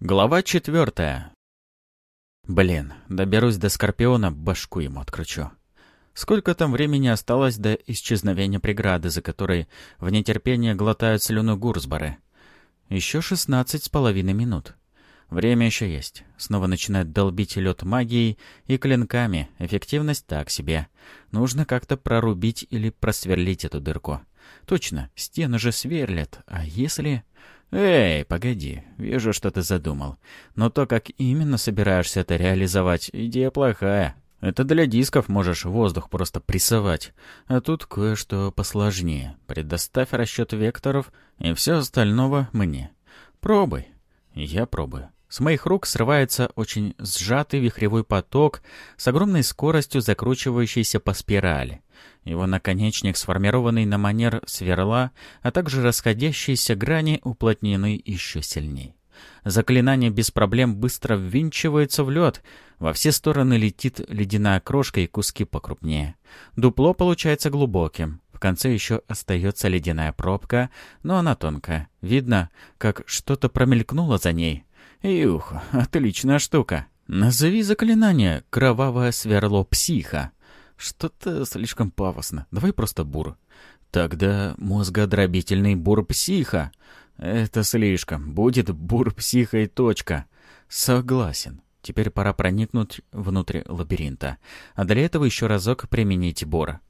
Глава четвертая. Блин, доберусь до Скорпиона, башку ему откручу. Сколько там времени осталось до исчезновения преграды, за которой в нетерпении глотают слюну Гурсбары? Еще шестнадцать с половиной минут. Время еще есть. Снова начинает долбить лед магией и клинками. Эффективность так себе. Нужно как-то прорубить или просверлить эту дырку. Точно, стены же сверлят. А если... «Эй, погоди, вижу, что ты задумал. Но то, как именно собираешься это реализовать, идея плохая. Это для дисков можешь воздух просто прессовать. А тут кое-что посложнее. Предоставь расчет векторов и все остального мне. Пробуй». Я пробую. С моих рук срывается очень сжатый вихревой поток с огромной скоростью закручивающийся по спирали. Его наконечник, сформированный на манер сверла, а также расходящиеся грани уплотнены еще сильней. Заклинание без проблем быстро ввинчивается в лед. Во все стороны летит ледяная крошка и куски покрупнее. Дупло получается глубоким. В конце еще остается ледяная пробка, но она тонкая. Видно, как что-то промелькнуло за ней. Юх, отличная штука. Назови заклинание «Кровавое сверло психа». Что-то слишком пафосно. Давай просто бур. Тогда мозгодробительный бур психа. Это слишком. Будет бур психа и точка. Согласен. Теперь пора проникнуть внутрь лабиринта. А для этого еще разок применить бур.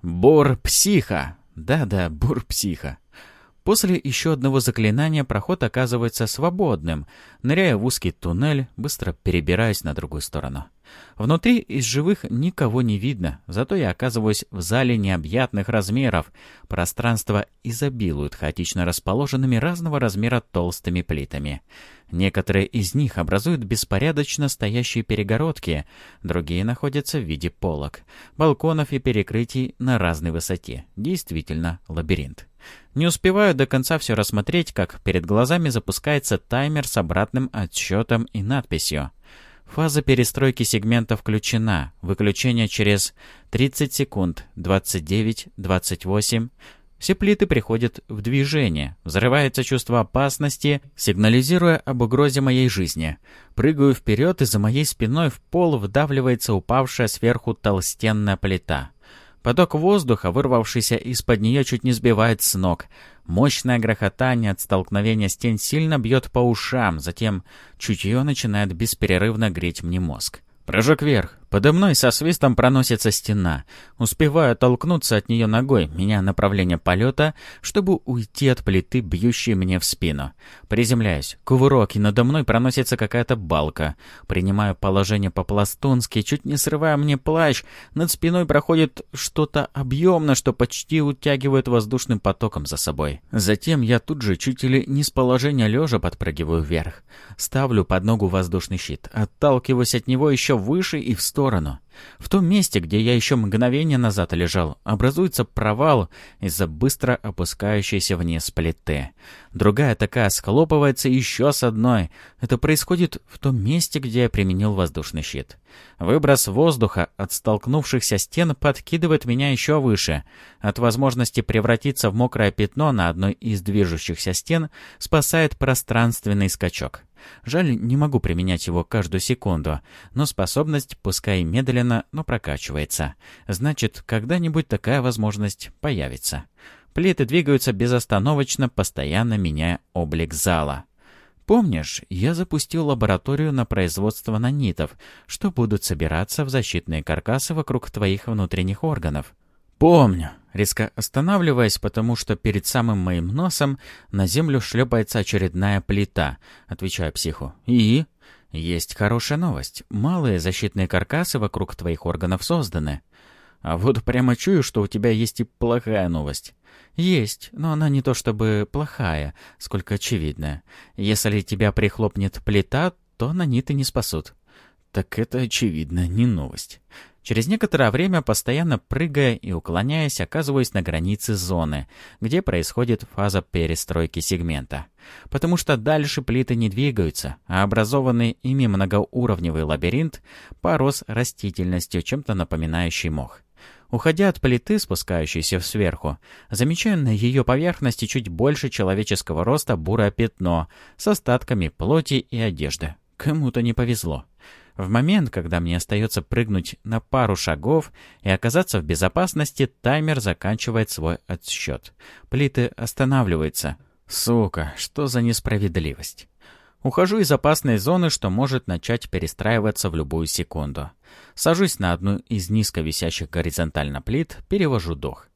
Бур психа. Да-да, бур психа. После еще одного заклинания проход оказывается свободным, ныряя в узкий туннель, быстро перебираясь на другую сторону. Внутри из живых никого не видно, зато я оказываюсь в зале необъятных размеров. Пространство изобилует хаотично расположенными разного размера толстыми плитами. Некоторые из них образуют беспорядочно стоящие перегородки, другие находятся в виде полок, балконов и перекрытий на разной высоте. Действительно, лабиринт. Не успеваю до конца все рассмотреть, как перед глазами запускается таймер с обратным отсчетом и надписью. Фаза перестройки сегмента включена. Выключение через 30 секунд. 29, 28. Все плиты приходят в движение. Взрывается чувство опасности, сигнализируя об угрозе моей жизни. Прыгаю вперед, и за моей спиной в пол вдавливается упавшая сверху толстенная плита. Поток воздуха, вырвавшийся из-под нее, чуть не сбивает с ног. Мощное грохотание от столкновения стен сильно бьет по ушам, затем чутье начинает бесперерывно греть мне мозг. Прыжок вверх. Подо мной со свистом проносится стена. Успеваю толкнуться от нее ногой, меняя направление полета, чтобы уйти от плиты, бьющей мне в спину. Приземляюсь. Кувырок, и надо мной проносится какая-то балка. Принимаю положение по-пластунски, чуть не срывая мне плащ. Над спиной проходит что-то объемное, что почти утягивает воздушным потоком за собой. Затем я тут же чуть ли не с положения лежа подпрыгиваю вверх. Ставлю под ногу воздушный щит. Отталкиваюсь от него еще выше и в сторону сторону. В том месте, где я еще мгновение назад лежал, образуется провал из-за быстро опускающейся вниз плиты. Другая такая схлопывается еще с одной. Это происходит в том месте, где я применил воздушный щит. Выброс воздуха от столкнувшихся стен подкидывает меня еще выше. От возможности превратиться в мокрое пятно на одной из движущихся стен спасает пространственный скачок. Жаль, не могу применять его каждую секунду, но способность, пускай медленно, но прокачивается. Значит, когда-нибудь такая возможность появится. Плиты двигаются безостановочно, постоянно меняя облик зала. Помнишь, я запустил лабораторию на производство нанитов, что будут собираться в защитные каркасы вокруг твоих внутренних органов? Помню. Резко останавливаясь, потому что перед самым моим носом на землю шлепается очередная плита, отвечаю психу. И? Есть хорошая новость. Малые защитные каркасы вокруг твоих органов созданы. А вот прямо чую, что у тебя есть и плохая новость. Есть, но она не то чтобы плохая, сколько очевидная. Если тебя прихлопнет плита, то наниты не спасут. Так это, очевидно, не новость. Через некоторое время, постоянно прыгая и уклоняясь, оказываюсь на границе зоны, где происходит фаза перестройки сегмента. Потому что дальше плиты не двигаются, а образованный ими многоуровневый лабиринт порос растительностью, чем-то напоминающий мох. Уходя от плиты, спускающейся сверху, замечаю на ее поверхности чуть больше человеческого роста бурое пятно с остатками плоти и одежды. Кому-то не повезло. В момент, когда мне остается прыгнуть на пару шагов и оказаться в безопасности, таймер заканчивает свой отсчет. Плиты останавливаются. Сука, что за несправедливость. Ухожу из опасной зоны, что может начать перестраиваться в любую секунду. Сажусь на одну из низко висящих горизонтально плит, перевожу дух.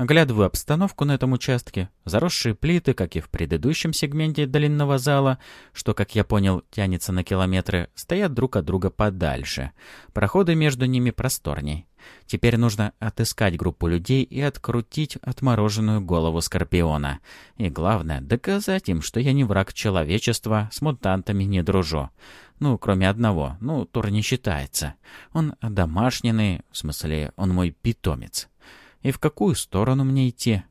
Оглядываю обстановку на этом участке. Заросшие плиты, как и в предыдущем сегменте длинного зала, что, как я понял, тянется на километры, стоят друг от друга подальше. Проходы между ними просторней. Теперь нужно отыскать группу людей и открутить отмороженную голову Скорпиона. И главное, доказать им, что я не враг человечества, с мутантами не дружу. Ну, кроме одного. Ну, Тур не считается. Он домашний, в смысле, он мой питомец. И в какую сторону мне идти?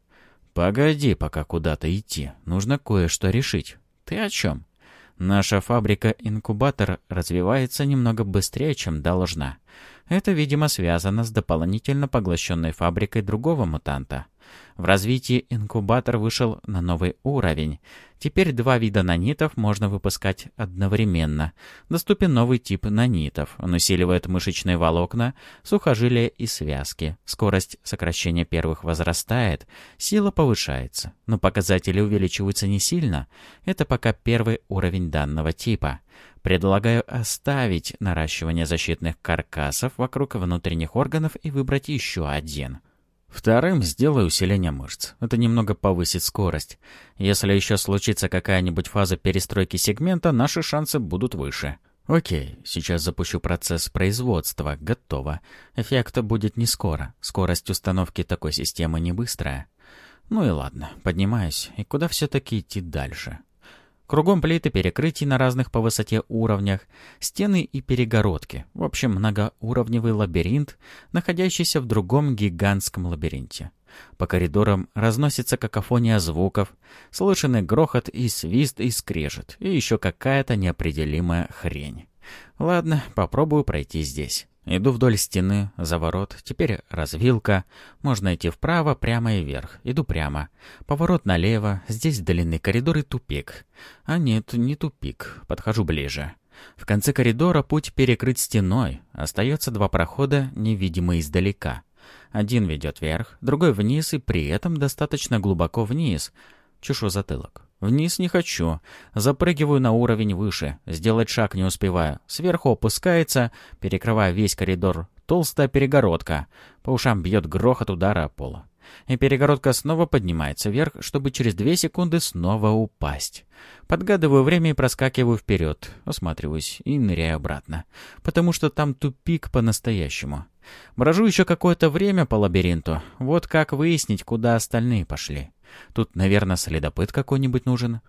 Погоди пока куда-то идти. Нужно кое-что решить. Ты о чем? Наша фабрика-инкубатор развивается немного быстрее, чем должна. Это, видимо, связано с дополнительно поглощенной фабрикой другого мутанта. В развитии инкубатор вышел на новый уровень. Теперь два вида нанитов можно выпускать одновременно. Доступен новый тип нанитов. Он усиливает мышечные волокна, сухожилия и связки. Скорость сокращения первых возрастает, сила повышается. Но показатели увеличиваются не сильно. Это пока первый уровень данного типа. Предлагаю оставить наращивание защитных каркасов вокруг внутренних органов и выбрать еще один. Вторым сделаю усиление мышц. Это немного повысит скорость. Если еще случится какая-нибудь фаза перестройки сегмента, наши шансы будут выше. Окей, сейчас запущу процесс производства. Готово. Эффект будет не скоро. Скорость установки такой системы не быстрая. Ну и ладно, поднимаюсь. И куда все-таки идти дальше? Кругом плиты перекрытий на разных по высоте уровнях, стены и перегородки. В общем, многоуровневый лабиринт, находящийся в другом гигантском лабиринте. По коридорам разносится какофония звуков, слышны грохот и свист и скрежет, и еще какая-то неопределимая хрень. Ладно, попробую пройти здесь. Иду вдоль стены, за ворот, теперь развилка. Можно идти вправо, прямо и вверх. Иду прямо. Поворот налево, здесь длинный коридор и тупик. А нет, не тупик. Подхожу ближе. В конце коридора путь перекрыт стеной. Остается два прохода, невидимые издалека. Один ведет вверх, другой вниз и при этом достаточно глубоко вниз. Чешу затылок. Вниз не хочу. Запрыгиваю на уровень выше. Сделать шаг не успеваю. Сверху опускается, перекрывая весь коридор. Толстая перегородка. По ушам бьет грохот удара о пол. И перегородка снова поднимается вверх, чтобы через две секунды снова упасть. Подгадываю время и проскакиваю вперед. Осматриваюсь и ныряю обратно. Потому что там тупик по-настоящему. Брожу еще какое-то время по лабиринту. Вот как выяснить, куда остальные пошли. Тут, наверное, следопыт какой-нибудь нужен.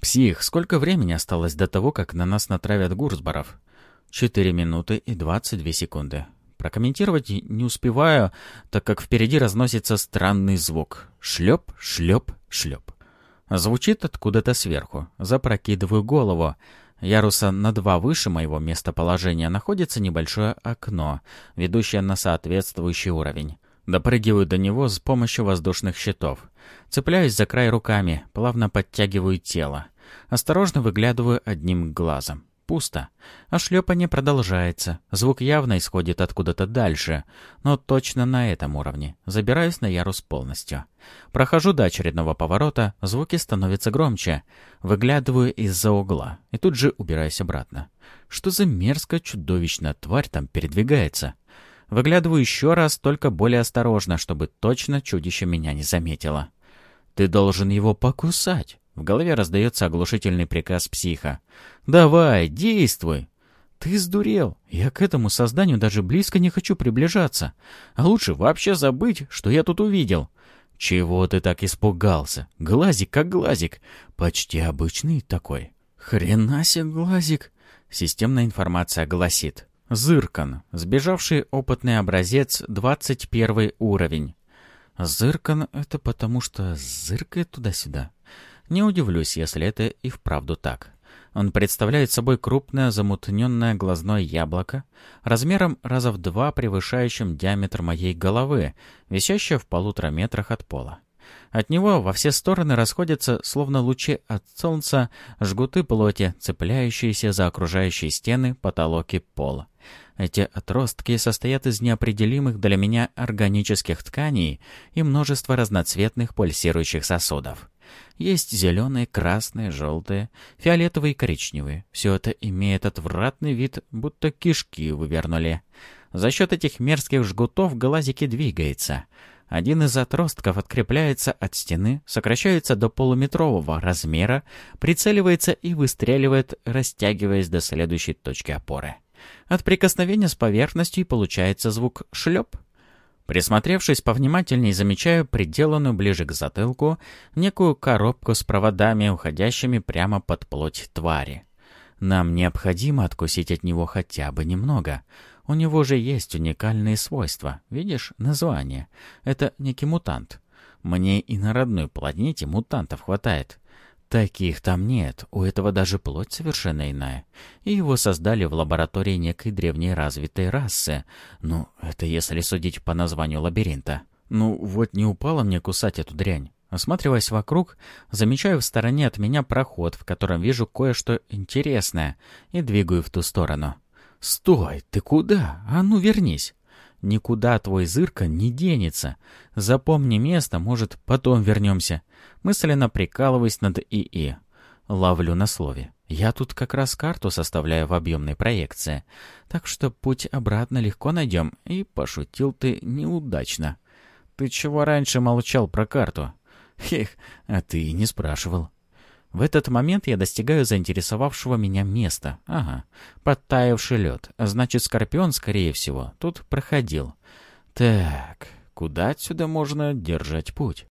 Псих, сколько времени осталось до того, как на нас натравят Гурсборов? Четыре минуты и двадцать две секунды. Прокомментировать не успеваю, так как впереди разносится странный звук. Шлеп, шлеп, шлеп. Звучит откуда-то сверху. Запрокидываю голову. Яруса на два выше моего местоположения находится небольшое окно, ведущее на соответствующий уровень. Допрыгиваю до него с помощью воздушных щитов. Цепляюсь за край руками, плавно подтягиваю тело. Осторожно выглядываю одним глазом. Пусто. А шлепание продолжается. Звук явно исходит откуда-то дальше, но точно на этом уровне. Забираюсь на ярус полностью. Прохожу до очередного поворота, звуки становятся громче. Выглядываю из-за угла и тут же убираюсь обратно. Что за мерзкая чудовищная тварь там передвигается? Выглядываю еще раз, только более осторожно, чтобы точно чудище меня не заметило. «Ты должен его покусать!» В голове раздается оглушительный приказ психа. «Давай, действуй!» «Ты сдурел! Я к этому созданию даже близко не хочу приближаться. А лучше вообще забыть, что я тут увидел!» «Чего ты так испугался? Глазик как глазик. Почти обычный такой». «Хрена себе глазик!» Системная информация гласит. Зыркан. Сбежавший опытный образец, 21 уровень. Зыркан — это потому что зыркает туда-сюда. Не удивлюсь, если это и вправду так. Он представляет собой крупное замутненное глазное яблоко, размером раза в два превышающим диаметр моей головы, висящее в полутора метрах от пола. От него во все стороны расходятся, словно лучи от солнца, жгуты плоти, цепляющиеся за окружающие стены, потолок и пол. Эти отростки состоят из неопределимых для меня органических тканей и множества разноцветных пульсирующих сосудов. Есть зеленые, красные, желтые, фиолетовые и коричневые. Все это имеет отвратный вид, будто кишки вывернули. За счет этих мерзких жгутов глазики двигается. Один из отростков открепляется от стены, сокращается до полуметрового размера, прицеливается и выстреливает, растягиваясь до следующей точки опоры. От прикосновения с поверхностью получается звук «шлеп». Присмотревшись повнимательней, замечаю приделанную ближе к затылку некую коробку с проводами, уходящими прямо под плоть твари. Нам необходимо откусить от него хотя бы немного. У него же есть уникальные свойства. Видишь, название. Это некий мутант. Мне и на родной планете мутантов хватает. Таких там нет, у этого даже плоть совершенно иная. И его создали в лаборатории некой древней развитой расы. Ну, это если судить по названию лабиринта. Ну, вот не упало мне кусать эту дрянь. Осматриваясь вокруг, замечаю в стороне от меня проход, в котором вижу кое-что интересное, и двигаю в ту сторону. «Стой! Ты куда? А ну вернись!» Никуда твой зырка не денется. Запомни место, может, потом вернемся. Мысленно прикалываясь над ИИ. Ловлю на слове. Я тут как раз карту составляю в объемной проекции. Так что путь обратно легко найдем. И пошутил ты неудачно. Ты чего раньше молчал про карту? Хех, а ты не спрашивал. В этот момент я достигаю заинтересовавшего меня места. Ага, подтаявший лед. Значит, Скорпион, скорее всего, тут проходил. Так, куда отсюда можно держать путь?